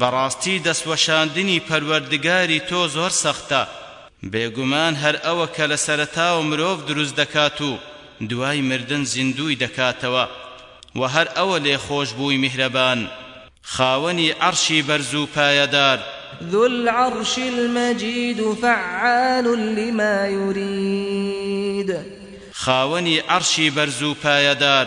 بەڕاستی دەست وەشاندنی پەروەردگاری تۆ زۆر سەختە بێگومان هەر ئەوە کە لە سەرەتاوە مرۆڤ دروست دەکات و دوای مردن زیندووی دەکاتەوە وە هەر ئەوە لێخۆشبووی میهرەبان خاوەنی عەڕشی بەرز و پایەدار. ذو العرش المجید فعال لما یرید. خاوەنی عەڕشی بەرز و پایەدار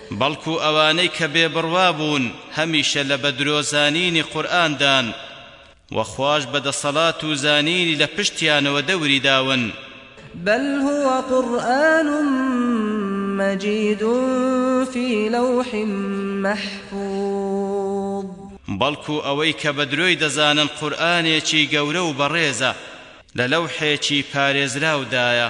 بەڵکو ئەوانەی کە بێ بڕوا بوون هەمیشە لە بە درۆ زانینی قورئان دان، وە خواش بە دەسەڵات و زانینی لە پشتیانەوە دەوری داون. بل هو قرآن مجید فی لوح محفوظ. بەڵکو ئەوەی کە بە درۆی دەزانن قورئانێکی گەورە و بەڕێزە لە لەوحێکی پارێزراو دایە.